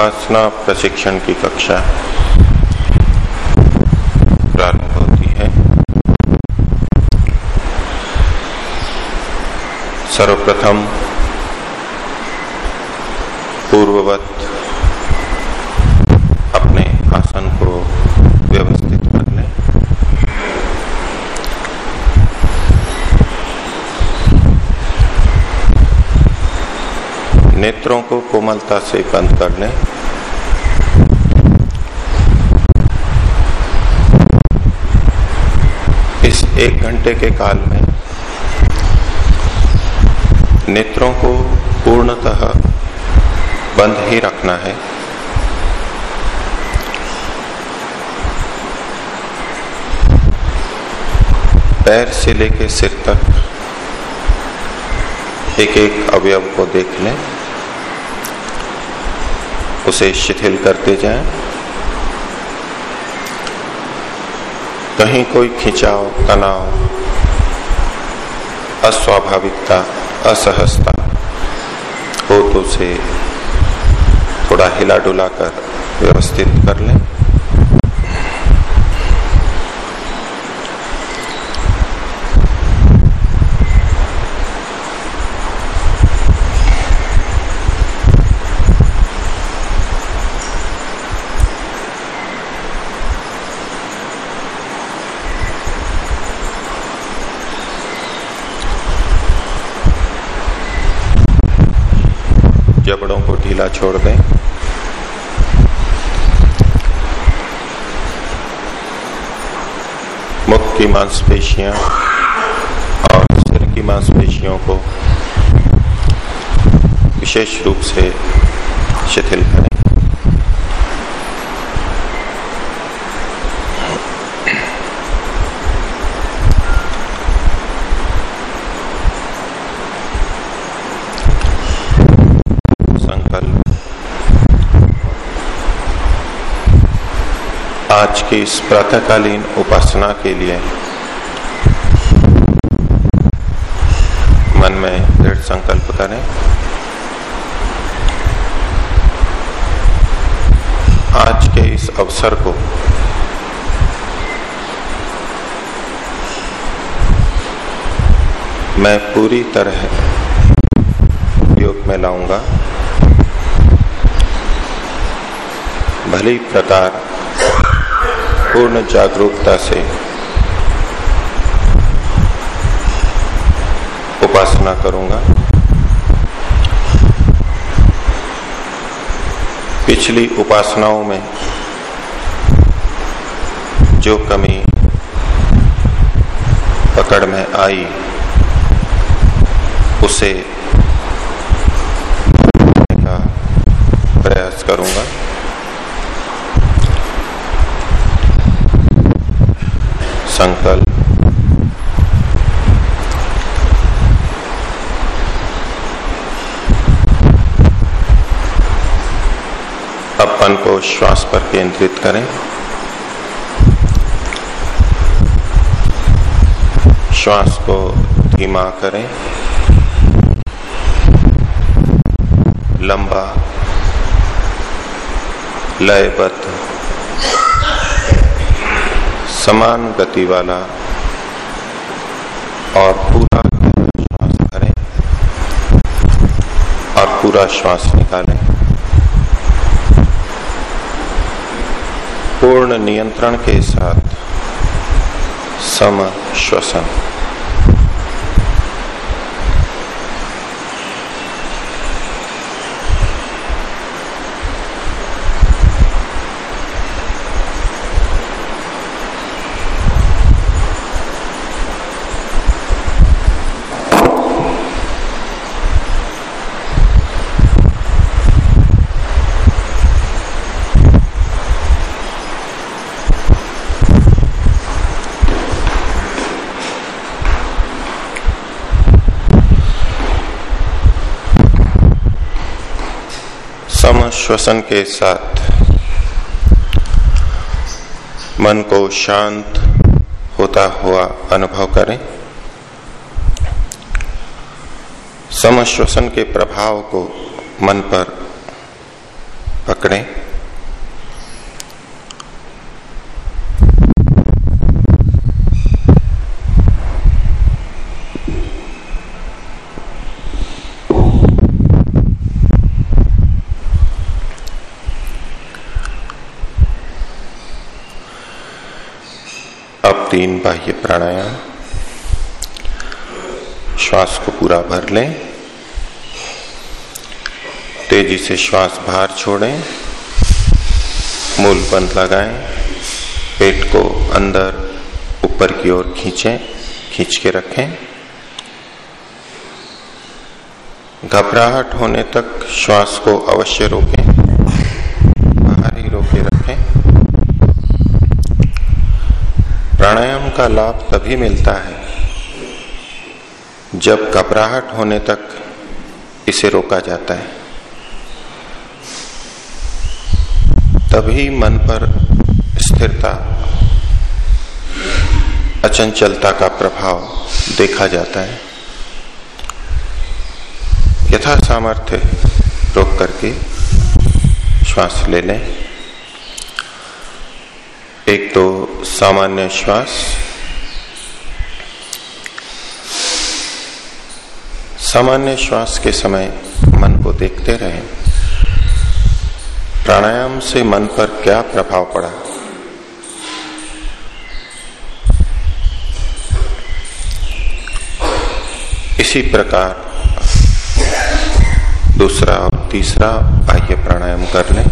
उपासना प्रशिक्षण की कक्षा प्रारंभ होती है। सर्वप्रथम पूर्ववत अपने आसन को व्यवस्थित कर लें। नेत्रों को कोमलता से बंद कर लें इस एक घंटे के काल में नेत्रों को पूर्णतः बंद ही रखना है। पैर से लेके सिर तक एक एक अवयव को देख लें उसे शिथिल करते जाएँ। कहीं कोई खिंचाव, तनाव, अस्वाभाविकता, असहजता हो तो उसे थोड़ा हिला डुला कर व्यवस्थित कर लें जबड़ों को ढीला छोड़ दें मुख की मांसपेशियाँ और सिर की मांसपेशियों को विशेष रूप से शिथिल करें संकल्प की इस प्रातःकालीन उपासना के लिए मन में दृढ़ संकल्प करें। आज के इस अवसर को मैं पूरी तरह उपयोग में लाऊँगा। भली प्रकार पूर्ण जागरूकता से उपासना करूँगा। पिछली उपासनाओं में जो कमी पकड़ में आई उसे का प्रयास करूँगा संकल्प। अपन को श्वास पर केंद्रित करें। श्वास को धीमा करें। लंबा लयबद्ध समान गति वाला और पूरा श्वास करें और पूरा श्वास निकालें। पूर्ण नियंत्रण के साथ सम श्वसन सम श्वसन के साथ मन को शांत होता हुआ अनुभव करें। समश्वसन के प्रभाव को मन पर पकड़ें अब तीन बाह्य प्राणायाम। श्वास को पूरा भर लें। तेज़ी से श्वास बाहर छोड़ें। मूल बंद लगाएँ। पेट को अंदर ऊपर की ओर खींचें, खींच के रखें। घबराहट होने तक श्वास को अवश्य रोकें बाहर ही रोके रखें प्राणायाम का लाभ तभी मिलता है जब घबराहट होने तक इसे रोका जाता है। तभी मन पर स्थिरता, अचंचलता का प्रभाव देखा जाता है। यथा सामर्थ्य रोक करके श्वास ले लें। एक तो सामान्य श्वास सामान्य श्वास के समय मन को देखते रहें। प्राणायाम से मन पर क्या प्रभाव पड़ा? इसी प्रकार दूसरा और तीसरा बाह्य प्राणायाम कर लें।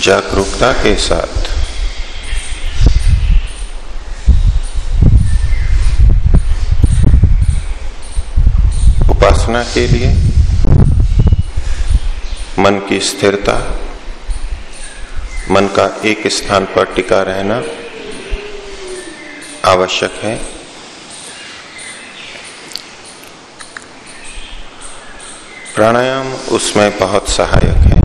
जागरूकता के साथ उपासना के लिए, मन की स्थिरता, मन का एक स्थान पर टिका रहना आवश्यक है। प्राणायाम उसमें बहुत सहायक है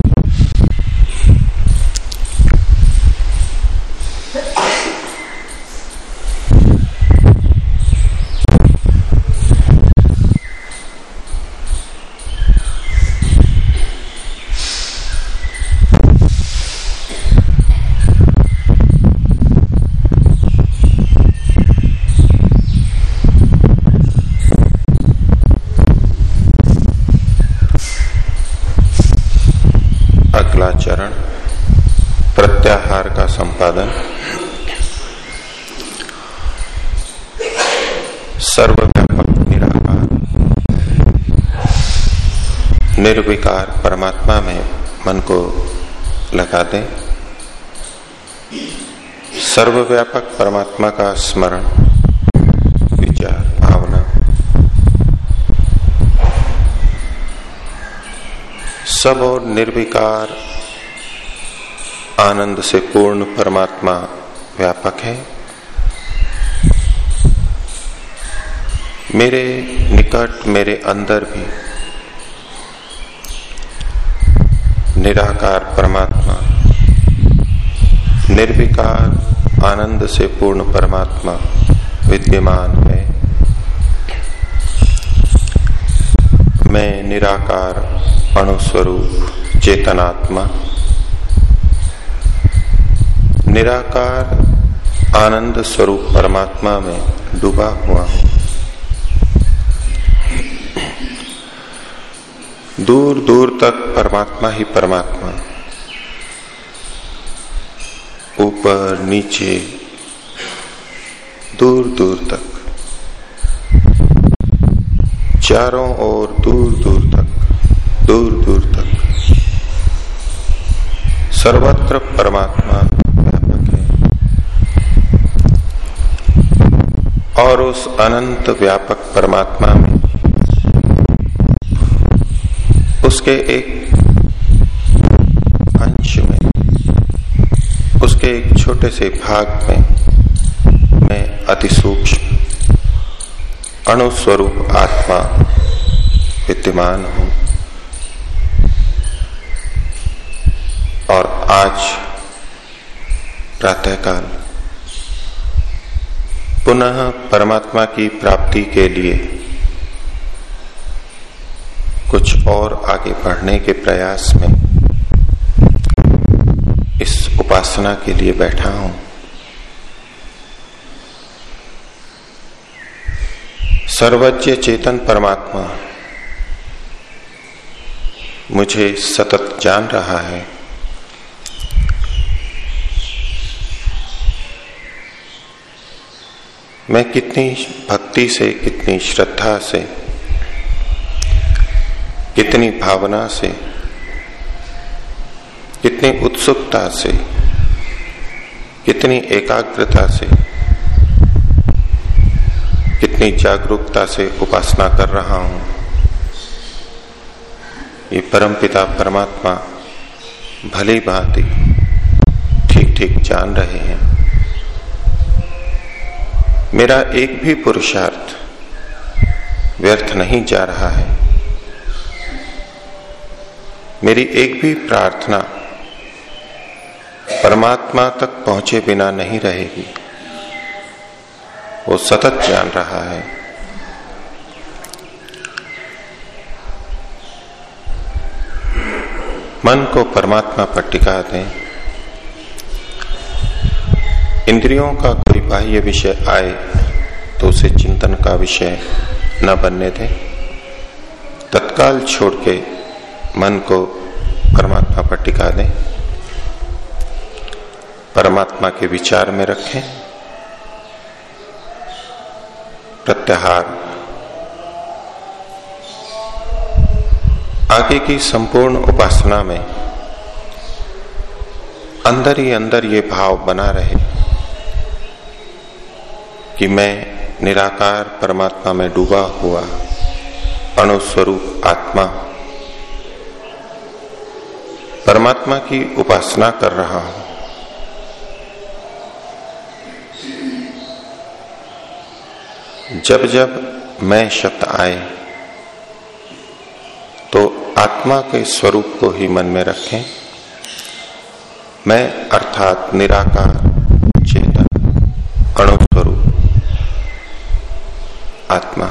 अगला चरण प्रत्याहार का संपादन सर्वव्यापक निराकार। निर्विकार परमात्मा में मन को लगा दें। सर्वव्यापक परमात्मा का स्मरण, विचार, भावना, सब और निर्विकार आनंद से पूर्ण परमात्मा व्यापक है। मेरे निकट, मेरे अंदर भी निराकार परमात्मा, निर्विकार आनंद से पूर्ण परमात्मा विद्यमान है। मैं निराकार अणुस्वरूप, चेतनात्मा निराकार आनंद स्वरूप परमात्मा में डूबा हुआ हूँ। दूर दूर तक परमात्मा ही परमात्मा। ऊपर नीचे दूर दूर तक। चारों ओर दूर दूर तक, दूर दूर तक। सर्वत्र परमात्मा व्यापक है और उस अनंत व्यापक परमात्मा में उसके एक अंश में, उसके एक छोटे से भाग में मैं अति सूक्ष्म, अणुस्वरूप आत्मा विद्यमान हूँ। और आज प्रातःकाल। पुनः परमात्मा की प्राप्ति के लिए कुछ और आगे बढ़ने के प्रयास में इस उपासना के लिए बैठा हूँ। सर्वज्ञ चेतन परमात्मा मुझे सतत जान रहा है। मैं कितनी भक्ति से, कितनी श्रद्धा से, कितनी भावना से, कितनी उत्सुकता से, कितनी एकाग्रता से, कितनी जागरूकता से उपासना कर रहा हूँ। ये परमपिता परमात्मा भली भांति ठीक ठीक जान रहे हैं। मेरा एक भी पुरुषार्थ व्यर्थ नहीं जा रहा है। मेरी एक भी प्रार्थना परमात्मा तक पहुँचे बिना नहीं रहेगी। वो सतत जान रहा है। मन को परमात्मा पर टिका दें। इंद्रियों का कोई बाह्य विषय आए तो उसे चिंतन का विषय न बनने दें। तत्काल छोड़ के मन को परमात्मा पर टिका दें। परमात्मा के विचार में रखें। प्रत्याहार। आगे की संपूर्ण उपासना में अंदर ही अंदर ये भाव बना रहे। कि मैं निराकार परमात्मा में डूबा हुआ अणुस्वरूप आत्मा परमात्मा की उपासना कर रहा हूँ। जब जब मैं शब्द आए तो आत्मा के स्वरूप को ही मन में रखें। मैं अर्थात निराकार चेतन अणुस्वरूप आत्मा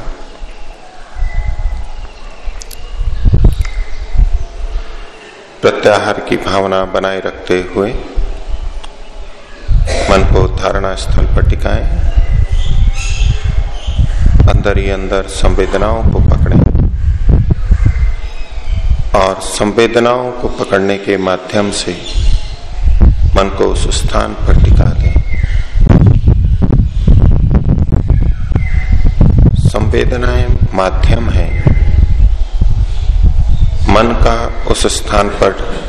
प्रत्याहार की भावना बनाए रखते हुए मन को धारणा स्थल पर टिकाएँ। अंदर ही अंदर संवेदनाओं को पकड़ें। और संवेदनाओं को पकड़ने के माध्यम से मन को उस स्थान पर टिका दें। संवेदनाएँ माध्यम है। मन का उस स्थान पर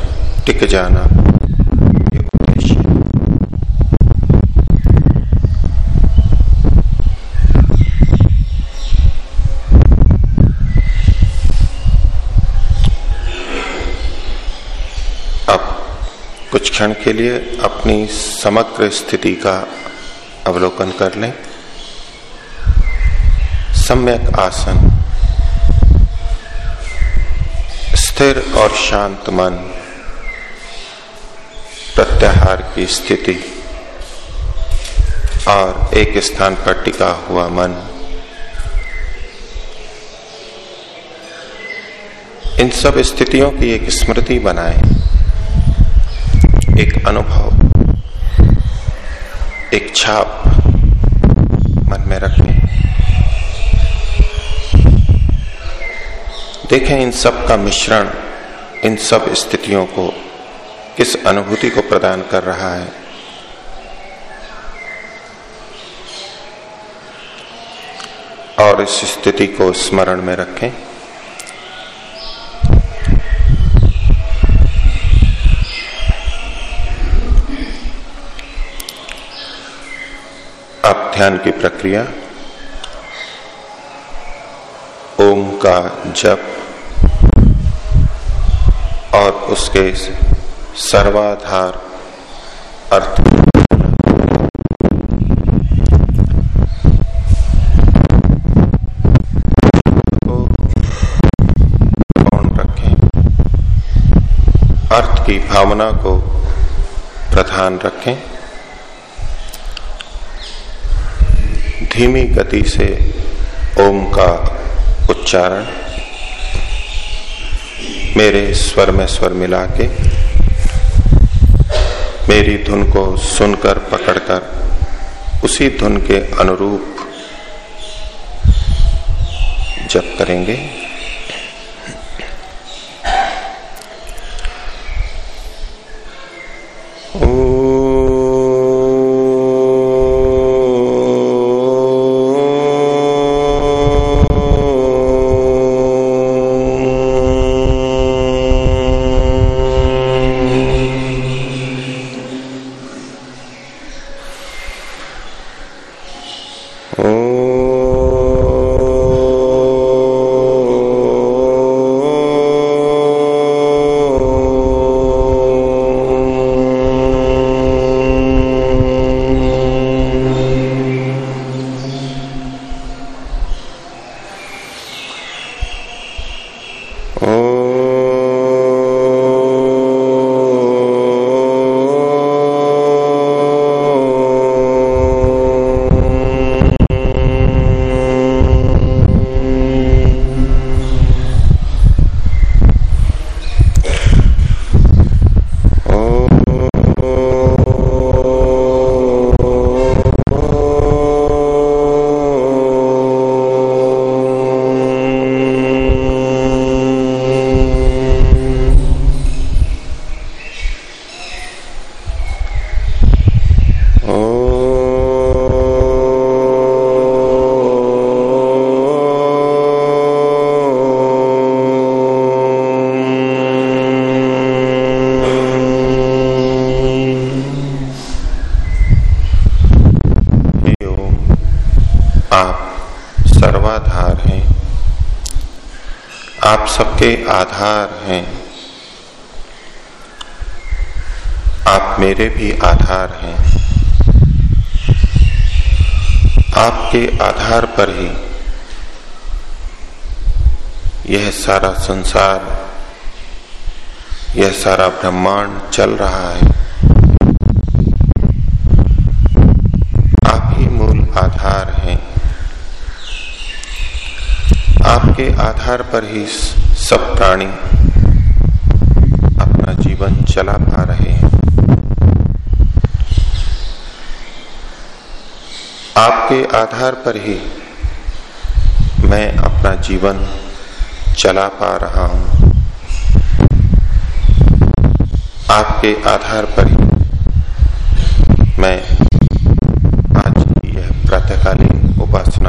टिक जाना। ये उद्देश्य। अब कुछ क्षण के लिए अपनी समग्र स्थिति का अवलोकन कर लें। सम्यक आसन। स्थिर और शांत मन। प्रत्याहार की स्थिति। और एक स्थान पर टिका हुआ मन। इन सब स्थितियों की एक स्मृति बनाए। एक अनुभव। एक छाप मन में रखें। देखें इन सब का मिश्रण, इन सब स्थितियों को। किस अनुभूति को प्रदान कर रहा है? और इस स्थिति को स्मरण में रखें। अब ध्यान की प्रक्रिया। ओम का जप और उसके सर्वाधार अर्थ। रखें? अर्थ की भावना को प्रधान रखें। धीमी गति से ओम का उच्चारण। मेरे स्वर में स्वर मिला के मेरी धुन को सुनकर पकड़कर उसी धुन के अनुरूप जप करेंगे। सबके आधार हैं। आप मेरे भी आधार हैं। आपके आधार पर ही यह सारा संसार, यह सारा ब्रह्मांड चल रहा है। आप ही मूल आधार हैं। आपके आधार पर ही सब प्राणी अपना जीवन चला पा रहे हैं। आपके आधार पर ही मैं अपना जीवन चला पा रहा हूँ। आपके आधार पर ही मैं आज यह प्रातःकालीन उपासना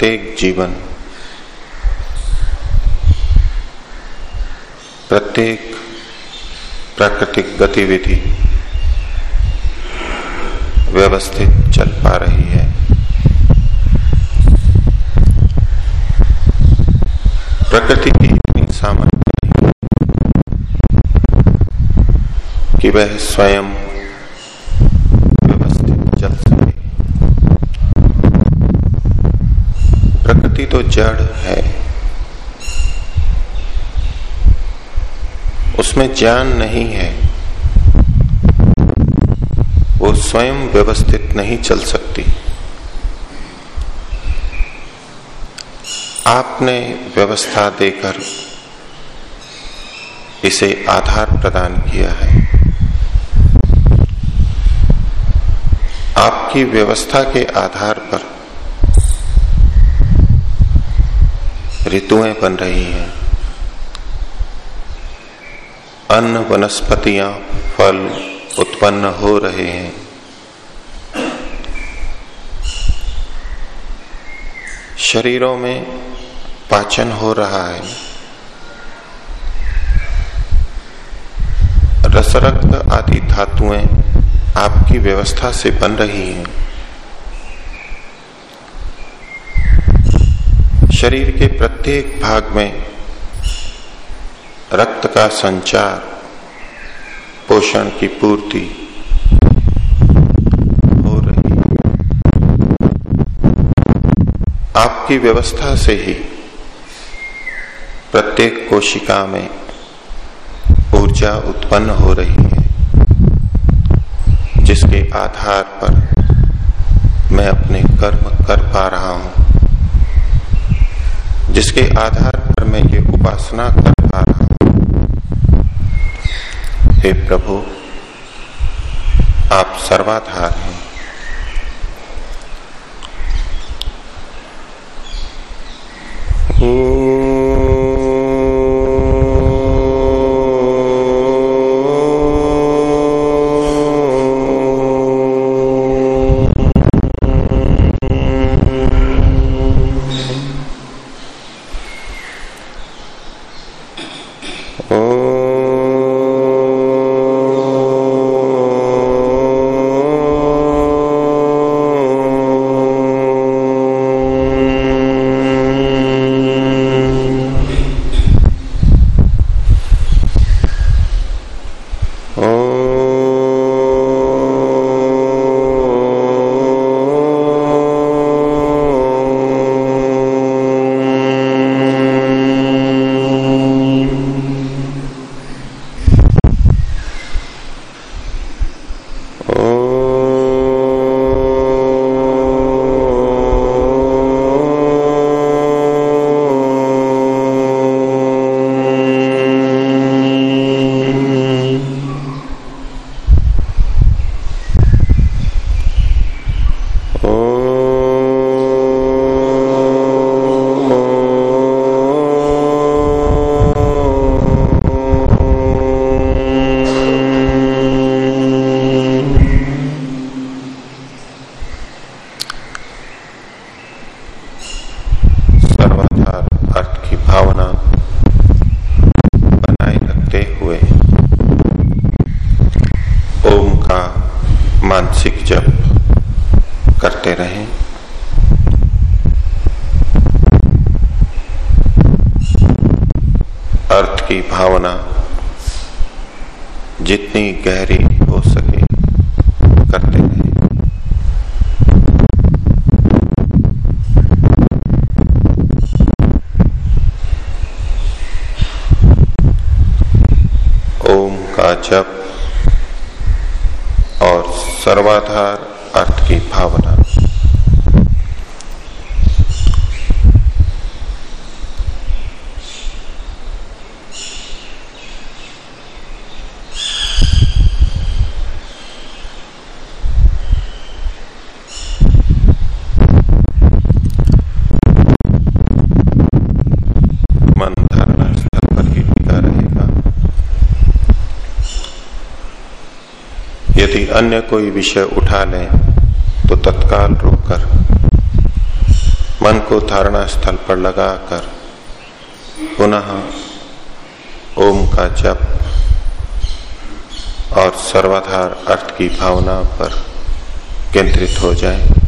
प्रत्येक जीवन, प्रत्येक प्राकृतिक गतिविधि व्यवस्थित चल पा रही है। प्रकृति की इतनी सामर्थ्य कि वह स्वयं व्यवस्थित चल सके प्रकृति तो जड़ है उसमें ज्ञान नहीं है, वो स्वयं व्यवस्थित नहीं चल सकती। आपने व्यवस्था देकर इसे आधार प्रदान किया है। आपकी व्यवस्था के आधार पर ऋतुएँ बन रही हैं। अन्न वनस्पतियाँ फल उत्पन्न हो रहे हैं। शरीरों में पाचन हो रहा है। रसरक्त आदि धातुएँ आपकी व्यवस्था से बन रही हैं। शरीर के प्रत्येक भाग में रक्त का संचार, पोषण की पूर्ति हो रही आपकी व्यवस्था से ही प्रत्येक कोशिका में ऊर्जा उत्पन्न हो रही है, जिसके आधार पर मैं अपने कर्म कर पा रहा हूँ। जिसके आधार पर मैं ये उपासना कर हे प्रभु आप सर्वाधार हैं। ओ की भावना जितनी गहरी यदि अन्य कोई विषय उठा लें तो तत्काल रोककर मन को धारणा स्थल पर लगाकर पुनः ओम का जप और सर्वाधार अर्थ की भावना पर केंद्रित हो जाए।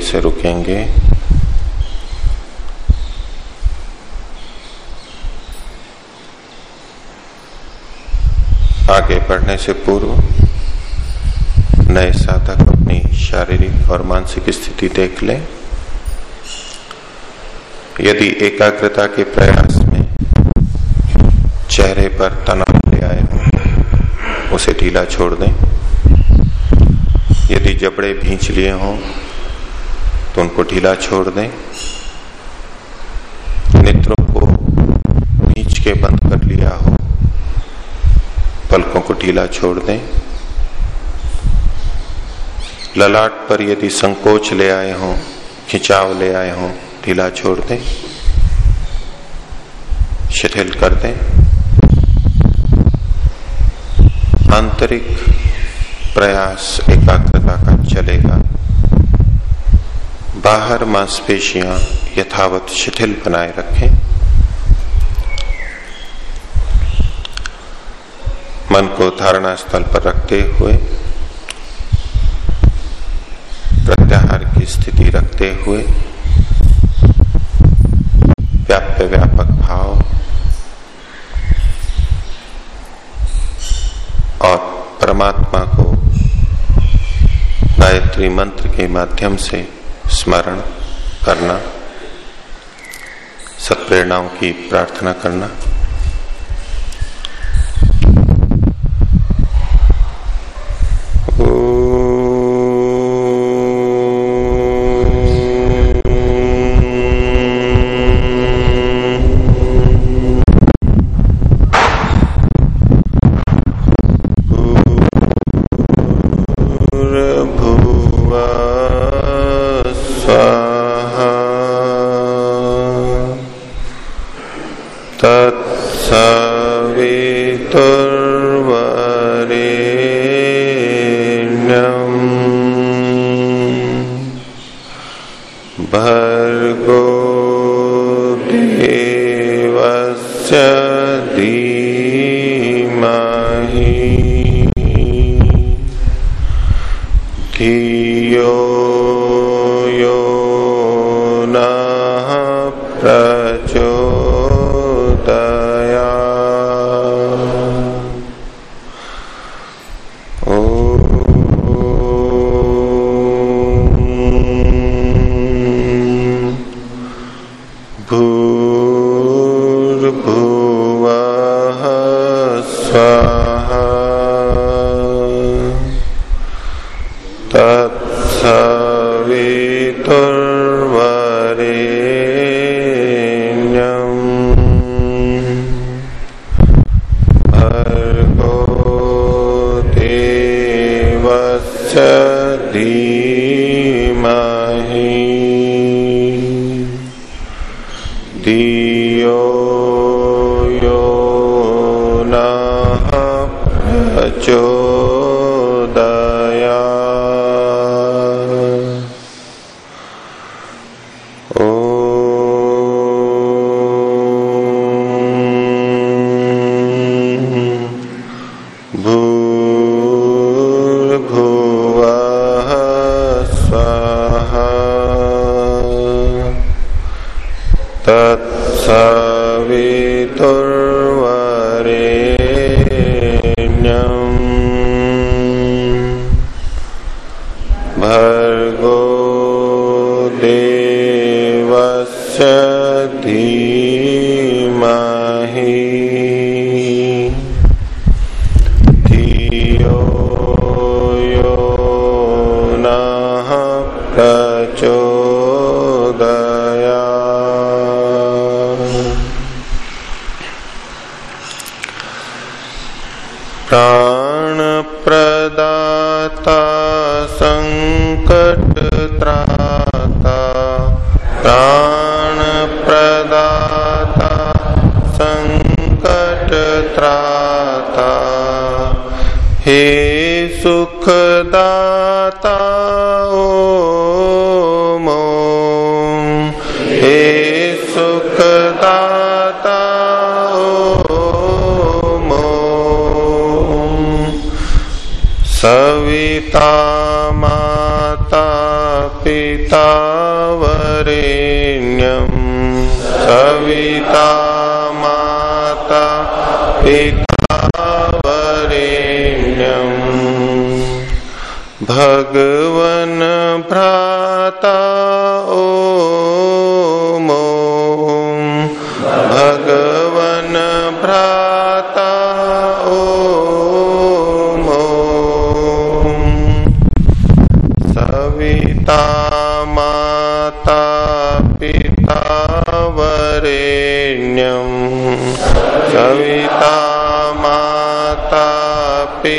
से रुकेंगे। आगे बढ़ने से पूर्व, नए साधक अपनी शारीरिक और मानसिक स्थिति देख लें। यदि एकाग्रता के प्रयास में चेहरे पर तनाव ले आए हो, उसे ढीला छोड़ दें। यदि जबड़े भींच लिए हों तो उनको ढीला छोड़ दें। नेत्रों को नीच के बंद कर लिया हो, पलकों को ढीला छोड़ दें। ललाट पर यदि संकोच ले आए हों, खिंचाव ले आए हों, ढीला छोड़ दें। शिथिल कर दें। आंतरिक प्रयास एकाग्रता का चलेगा बाहर मांसपेशियाँ यथावत शिथिल बनाए रखें। मन को धारणा स्थल पर रखते हुए, प्रत्याहार की स्थिति रखते हुए व्याप्य व्यापक भाव और परमात्मा को गायत्री मंत्र के माध्यम से स्मरण करना सत्प्रेरणाओं की प्रार्थना करना। a से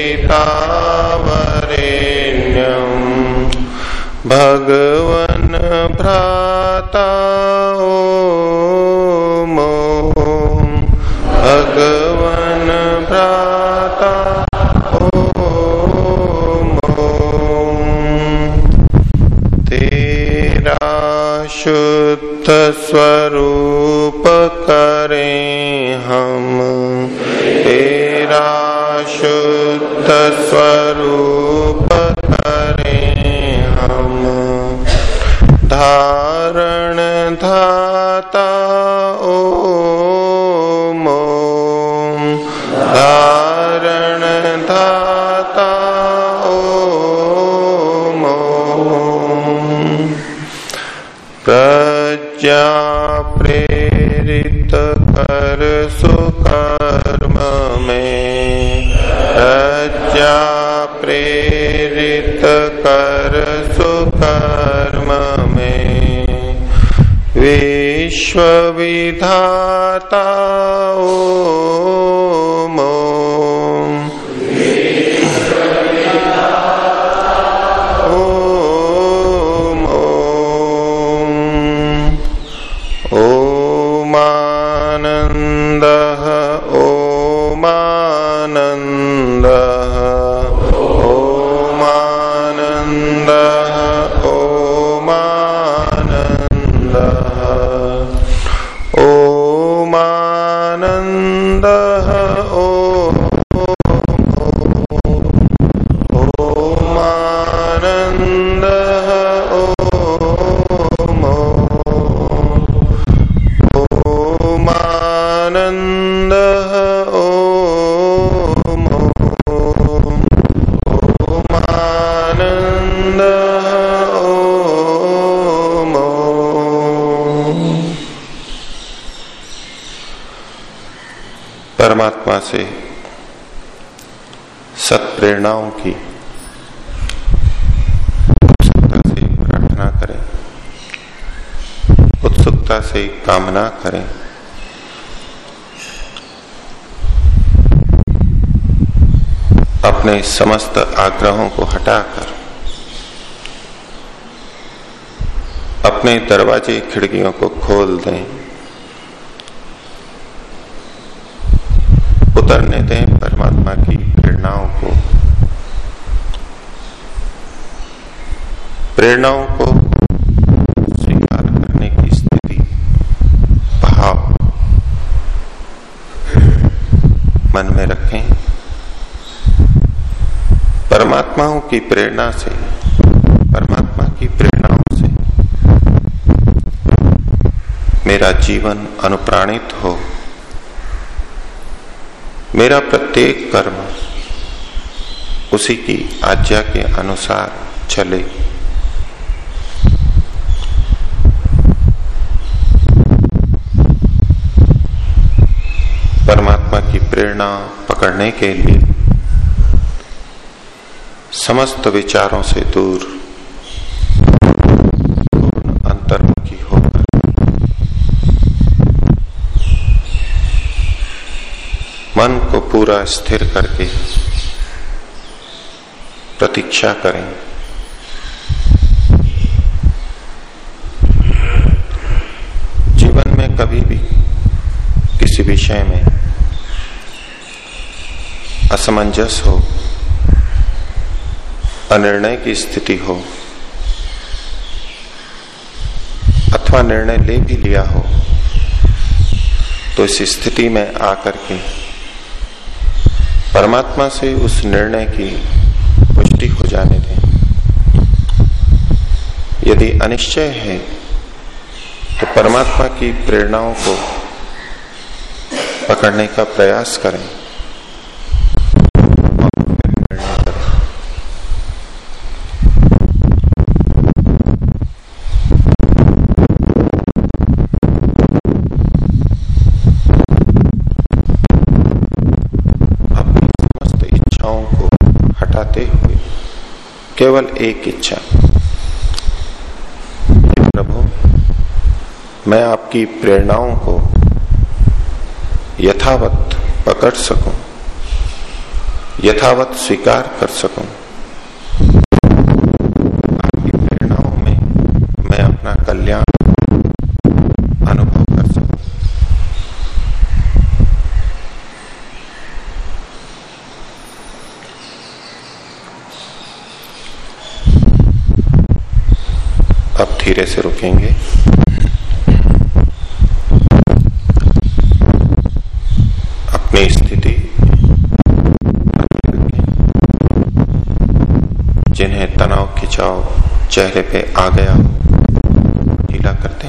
प्रेरणाओं की। उत्सुकता से प्रार्थना करें। उत्सुकता से कामना करें। अपने समस्त आग्रहों को हटाकर, अपने दरवाजे खिड़कियों को खोल दें। उतरने दें परमात्मा की प्रेरणाओं को प्रेरणाओं को स्वीकार करने की स्थिति, भाव मन में रखें। परमात्माओं की प्रेरणा से, परमात्मा की प्रेरणाओं से मेरा जीवन अनुप्राणित हो। मेरा प्रत्येक कर्म उसी की आज्ञा के अनुसार चले। परमात्मा की प्रेरणा पकड़ने के लिए समस्त विचारों से दूर अंतर्मुखी होकर मन को पूरा स्थिर करके प्रतीक्षा करें। जीवन में कभी भी किसी विषय में असमंजस हो, अनिर्णय की स्थिति हो, अथवा निर्णय ले भी लिया हो तो इस स्थिति में आकर के परमात्मा से उस निर्णय की पुष्टि हो जाने दें। यदि अनिश्चय है तो परमात्मा की प्रेरणाओं को पकड़ने का प्रयास करें। केवल एक इच्छा। प्रभु, मैं आपकी प्रेरणाओं को यथावत पकड़ सकूँ, यथावत स्वीकार कर सकूँ आपकी प्रेरणाओं में मैं अपना कल्याण धीरे से रुकेंगे। अपनी स्थिति जिन्हें तनाव खिंचाव चेहरे पे आ गया, ढीला करते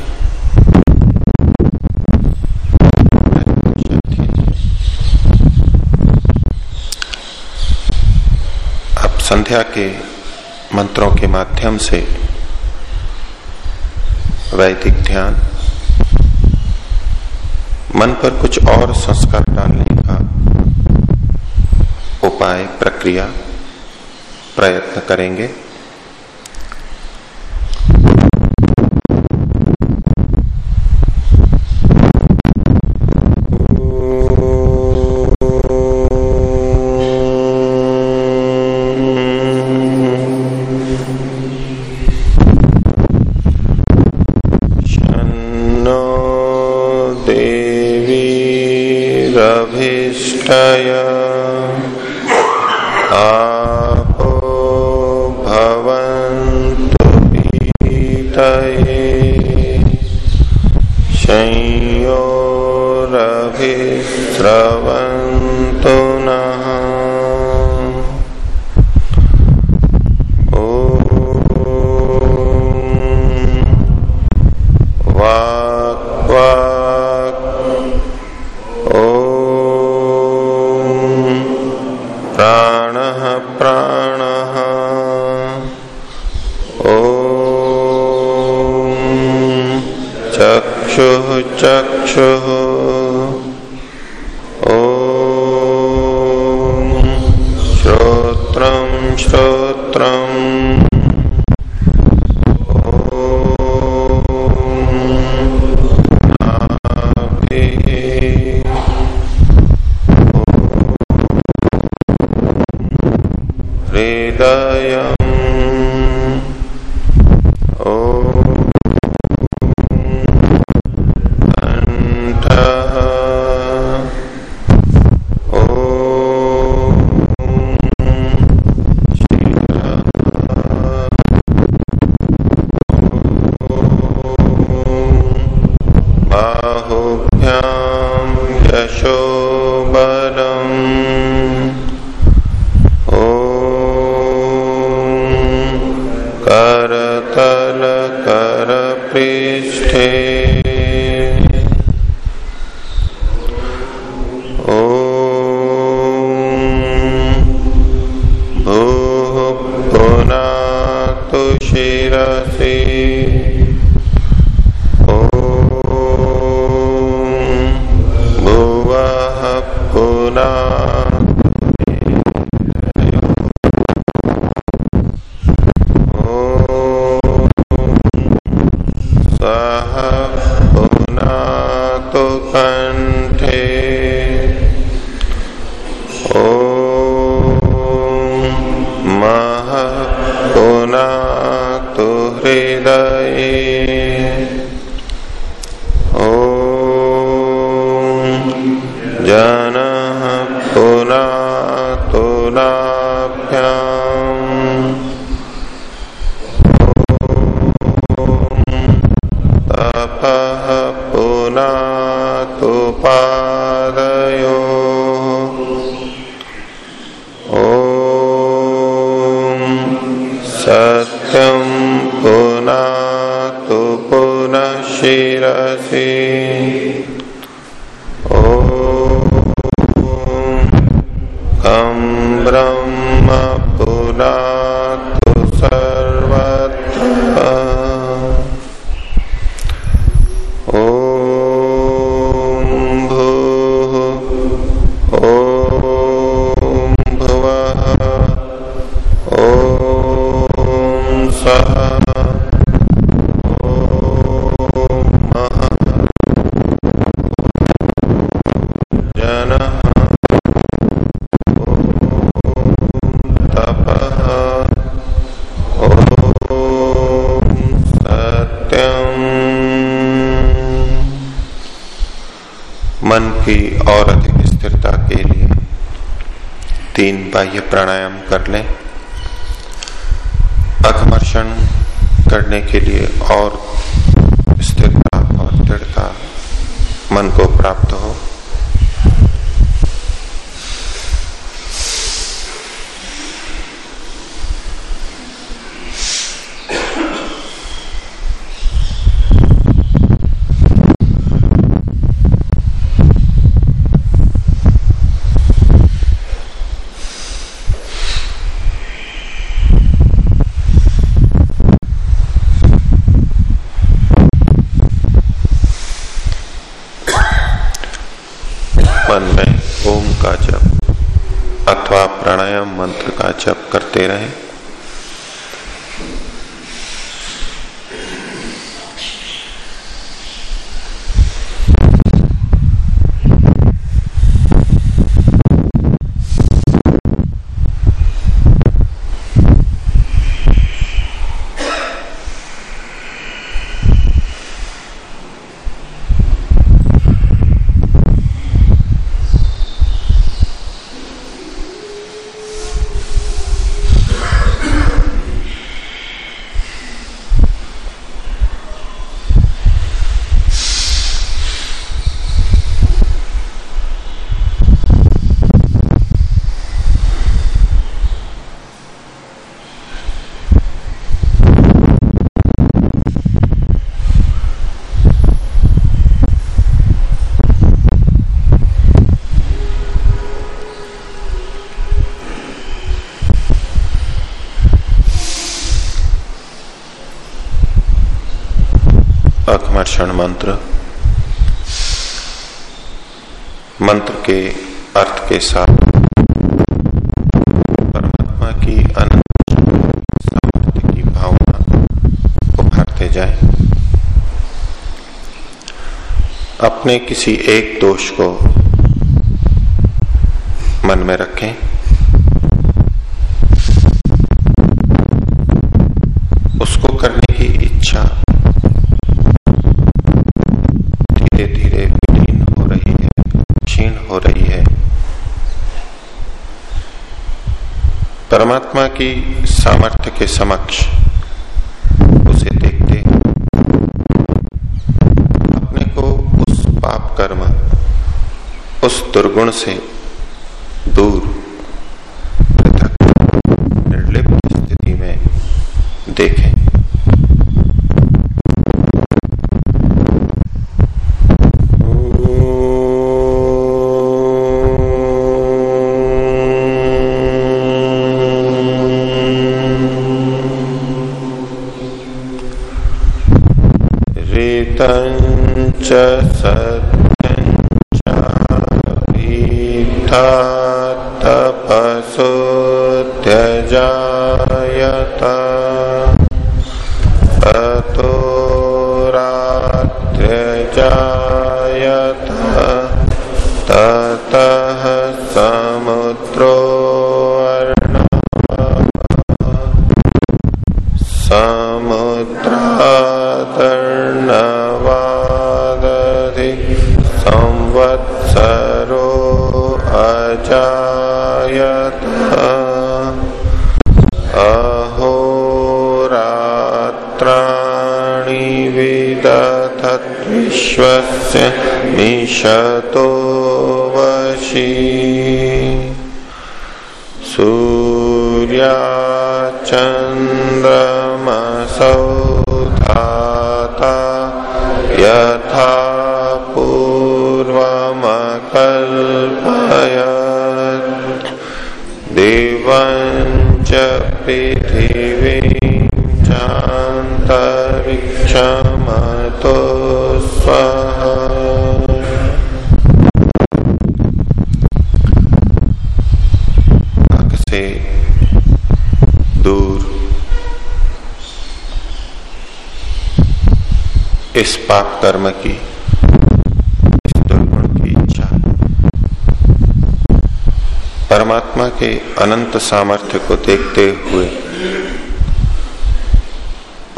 अब संध्या के मंत्रों के माध्यम से वैदिक ध्यान। मन पर कुछ और संस्कार डालने का उपाय प्रक्रिया प्रयत्न करेंगे। बाह्य प्राणायाम कर लें। अखमर्षण करने के लिए और स्थिरता और दृढ़ता मन को प्राप्त हो मन में ओम का जप अथवा प्राणायाम मंत्र का जप करते रहें अकमर्षण मंत्र। मंत्र के अर्थ के साथ परमात्मा की अनंत की भावना उभारते जाए। अपने किसी एक दोष को मन में रखें उसको करने की इच्छा धीरे धीरे विलीन हो रही है क्षीण हो रही है परमात्मा की सामर्थ्य के समक्ष उसे देखते अपने को उस पाप कर्म, उस दुर्गुण से दूर Uh, धाता यथा पूर्वमकल्पयत् देवञ्च पृथिवी चान्तरिक्षमतो इस पाप कर्म की, इस दुर्गुण की इच्छा। परमात्मा के अनंत सामर्थ्य को देखते हुए,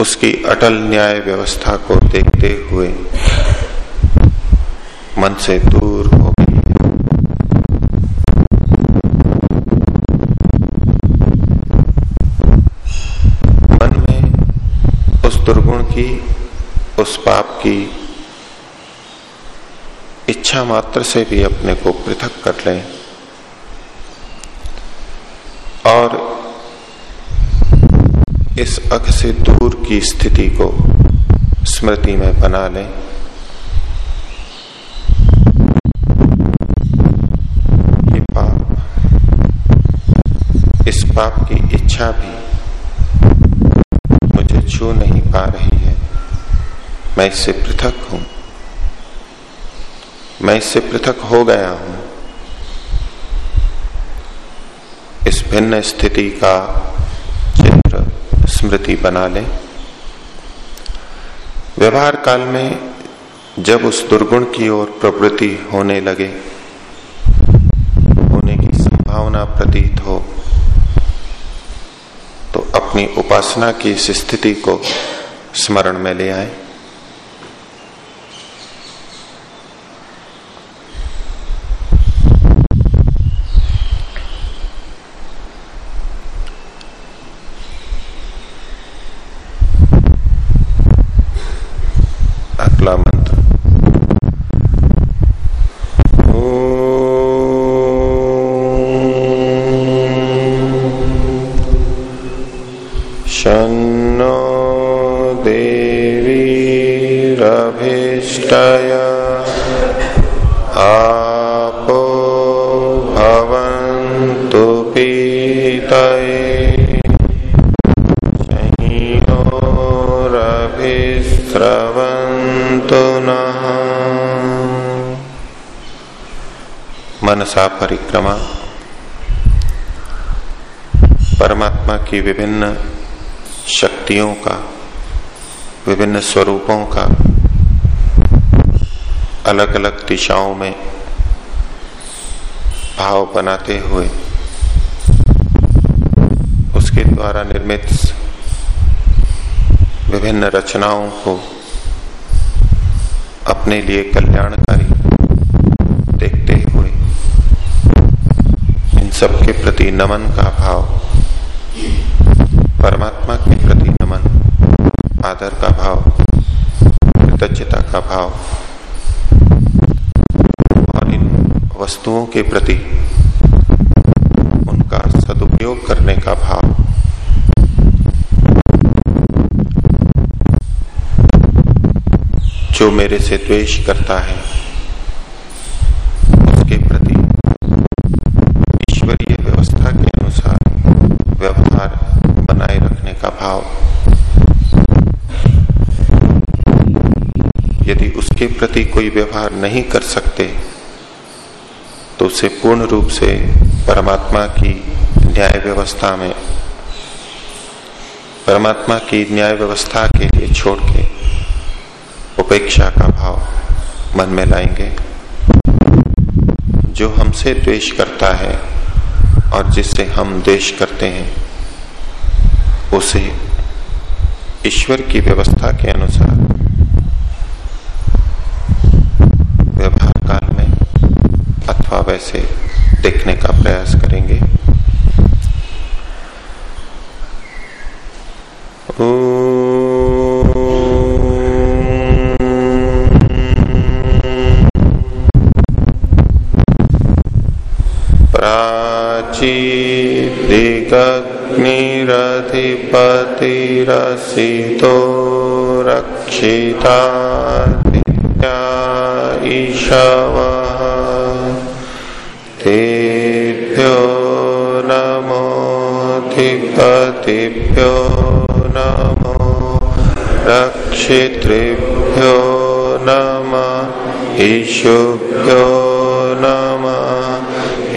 उसकी अटल न्याय व्यवस्था को देखते हुए, मन से दूर हो गई मन में उस दुर्गुण की उस पाप की इच्छा मात्र से भी अपने को पृथक कर लें। और इस अख से दूर की स्थिति को स्मृति में बना लें। ये पाप, इस पाप की इच्छा भी मुझे छू नहीं पा रही। मैं इससे पृथक हूँ। मैं इससे पृथक हो गया हूँ। इस भिन्न स्थिति का चित्र स्मृति बना लें। व्यवहार काल में जब उस दुर्गुण की ओर प्रवृत्ति होने लगे, होने की संभावना प्रतीत हो तो अपनी उपासना की इस स्थिति को स्मरण में ले आए। की विभिन्न शक्तियों का, विभिन्न स्वरूपों का अलग अलग दिशाओं में भाव बनाते हुए उसके द्वारा निर्मित विभिन्न रचनाओं को अपने लिए कल्याणकारी देखते हुए इन सबके प्रति नमन का भाव परमात्मा के प्रति नमन, आदर का भाव, कृतज्ञता का भाव, और इन वस्तुओं के प्रति उनका सदुपयोग करने का भाव। जो मेरे से द्वेष करता है उसके प्रति ईश्वरीय व्यवस्था के अनुसार व्यवहार बनाए रखने का भाव। यदि उसके प्रति कोई व्यवहार नहीं कर सकते तो उसे पूर्ण रूप से परमात्मा की न्याय व्यवस्था में, परमात्मा की न्याय व्यवस्था के लिए छोड़ के उपेक्षा का भाव मन में लाएँगे। जो हमसे द्वेष करता है और जिससे हम द्वेष करते हैं उसे ईश्वर की व्यवस्था के अनुसार व्यवहार काल में अथवा वैसे देखने का प्रयास करेंगे। प्राची दिग्निरधिपतिरसितो रक्षिता ईशवः तेभ्यो नमोऽधिपतिभ्यो नमो रक्षितृभ्यो नम ईशुभ्यो नम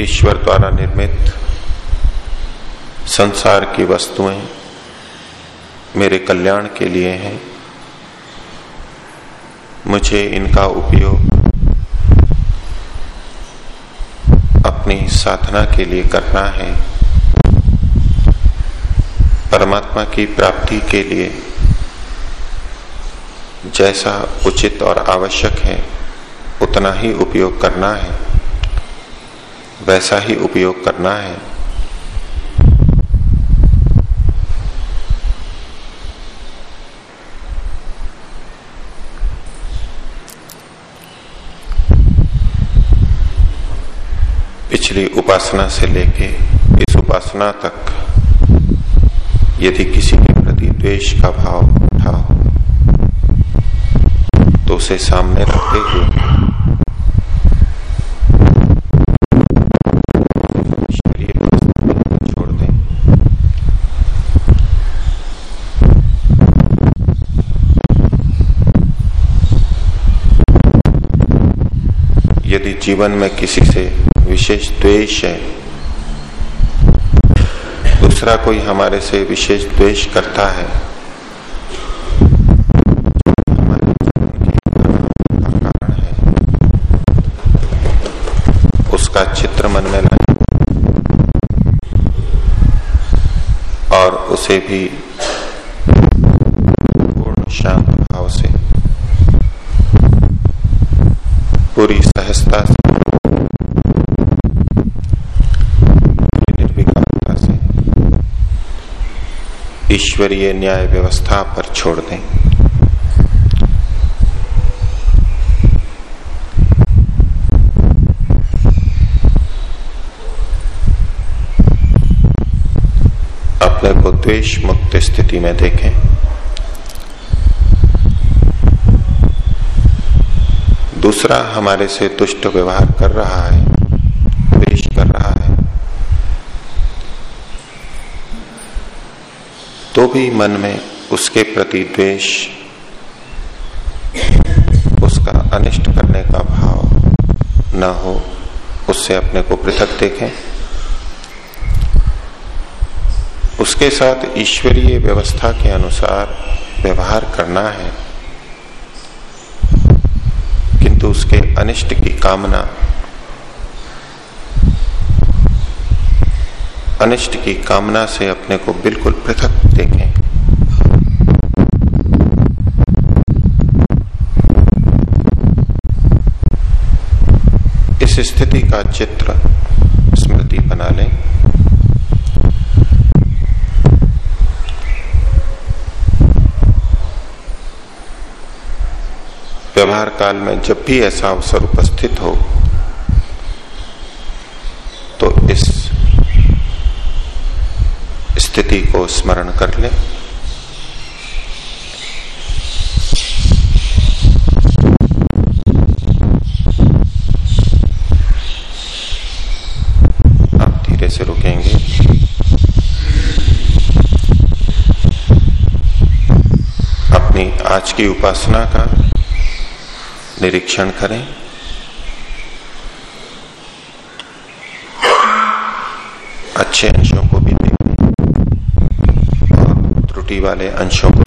ईश्वर द्वारा निर्मित संसार की वस्तुएँ मेरे कल्याण के लिए हैं। मुझे इनका उपयोग अपनी साधना के लिए करना है। परमात्मा की प्राप्ति के लिए जैसा उचित और आवश्यक है, उतना ही उपयोग करना है। वैसा ही उपयोग करना है। पिछली उपासना से लेके इस उपासना तक, यदि किसी के प्रति द्वेष का भाव उठा हो तो उसे सामने रखते हुए छोड़ दें यदि जीवन में किसी से विशेष द्वेष है। दूसरा कोई हमारे से विशेष द्वेष करता है। उसका चित्र मन में लाए। और उसे भी पूर्ण शांत भाव से। पूरी सहजता से निर्विकारता से ईश्वरीय न्याय व्यवस्था पर छोड़ दें। अपने को द्वेष मुक्त स्थिति में देखें। दूसरा हमारे से दुष्ट व्यवहार कर रहा है द्वेष कर रहा है तो भी मन में उसके प्रति द्वेष, उसका अनिष्ट करने का भाव न हो, उससे अपने को पृथक देखें। उसके साथ ईश्वरीय व्यवस्था के अनुसार व्यवहार करना है, किंतु उसके अनिष्ट की कामना अनिष्ट की कामना से अपने को बिल्कुल पृथक देखें। इस स्थिति का चित्र स्मृति बना लें। व्यवहार काल में जब भी ऐसा अवसर उपस्थित हो तो इस स्थिति को स्मरण कर ले। आप धीरे से रुकेंगे। अपनी आज की उपासना का निरीक्षण करें। अच्छे अंशों को भी देखें और त्रुटि वाले अंशों को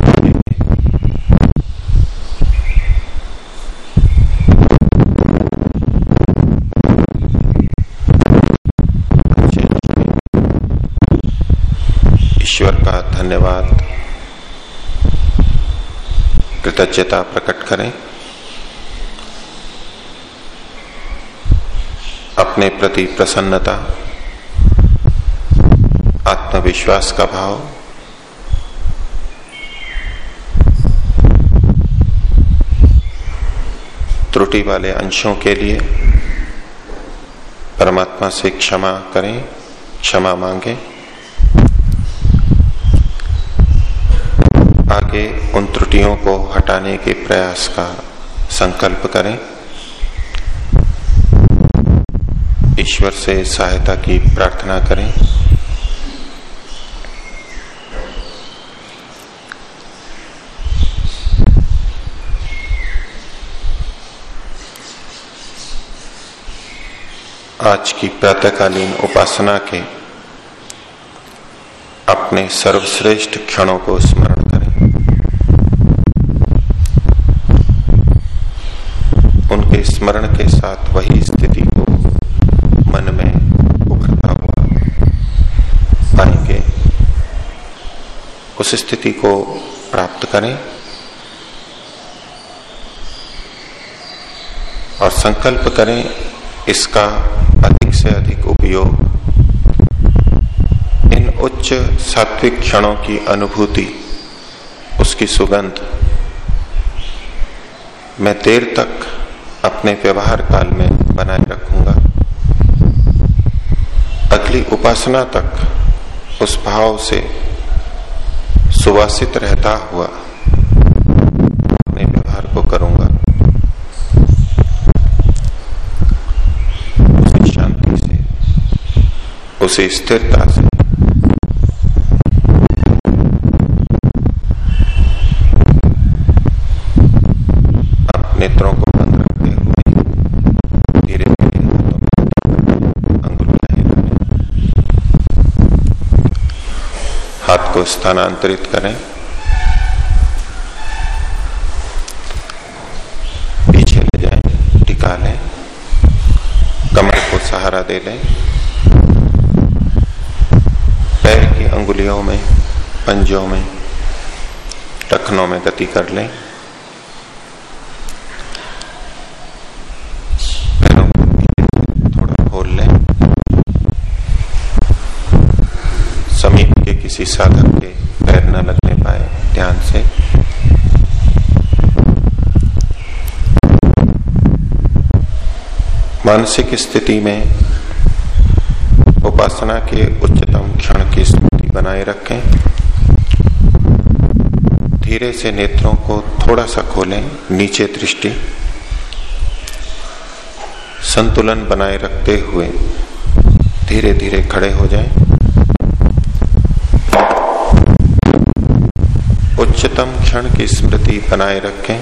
ईश्वर का धन्यवाद। कृतज्ञता प्रकट करें। अपने प्रति प्रसन्नता, आत्मविश्वास का भाव। त्रुटि वाले अंशों के लिए परमात्मा से क्षमा करें, क्षमा मांगे। आगे उन त्रुटियों को हटाने के प्रयास का संकल्प करें। ईश्वर से सहायता की प्रार्थना करें। आज की प्रातःकालीन उपासना के अपने सर्वश्रेष्ठ क्षणों को स्मरण करें। उनके स्मरण के साथ वही स्थिति को मन में उभरता हुआ पाएँगे। उस स्थिति को प्राप्त करें और संकल्प करें इसका अधिक से अधिक उपयोग इन उच्च सात्विक क्षणों की अनुभूति, उसकी सुगंध। मैं देर तक अपने व्यवहार काल में बनाए रखूँगा। अगली उपासना तक उस भाव से सुवासित रहता हुआ अपने व्यवहार को करूँगा उसे स्थिरता से। नेत्रों को बंद रखते हुए धीरे धीरे हाथों में हाथ को स्थानांतरित करें। पीछे ले जाएँ, टिका लें। कमर को सहारा दे लें। अंगुलियों में, पंजों में, टखनों में गति कर लें। किसी साधक के पैर न लगने पाए ध्यान से। मानसिक स्थिति में उपासना के उच्चतम क्षण की बनाए रखें। धीरे से नेत्रों को थोड़ा सा खोलें, नीचे दृष्टि। संतुलन बनाए रखते हुए धीरे धीरे खड़े हो जाएँ। उच्चतम क्षण की स्मृति बनाए रखें।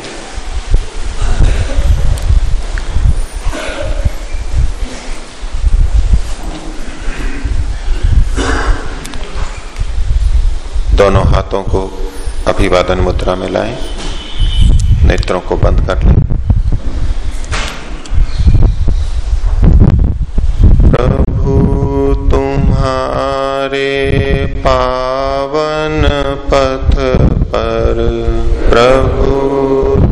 दोनों हाथों को अभिवादन मुद्रा में लाएँ, नेत्रों को बंद कर लें। प्रभु तुम्हारे पावन पथ पर, प्रभु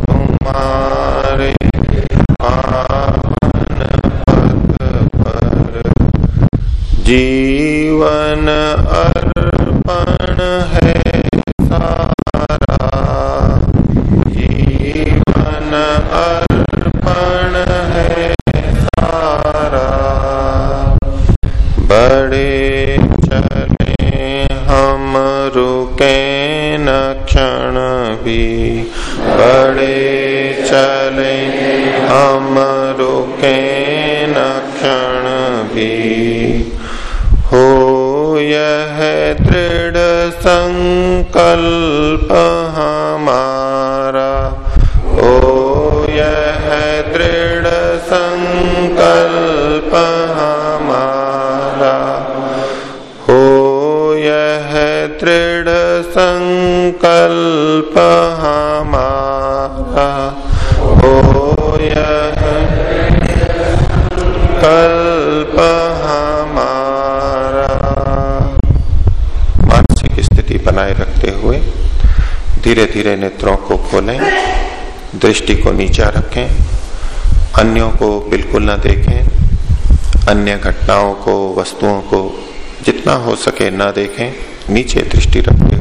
तुम्हारे पावन पथ पर जीवन अर्पण है सारा जीवन अर्पण है सारा बड़े चले हम रुके न क्षण भी बड़े चले हम रुके न क्षण भी। हो यह दृढ़ संकल्प हमारा संकल्प हमारा हो यह कल्प हमारा मानसिक स्थिति बनाए रखते हुए धीरे धीरे नेत्रों को खोलें, दृष्टि को नीचा रखें, अन्यों को बिल्कुल ना देखें, अन्य घटनाओं को, वस्तुओं को जितना हो सके ना देखें, नीचे दृष्टि रखते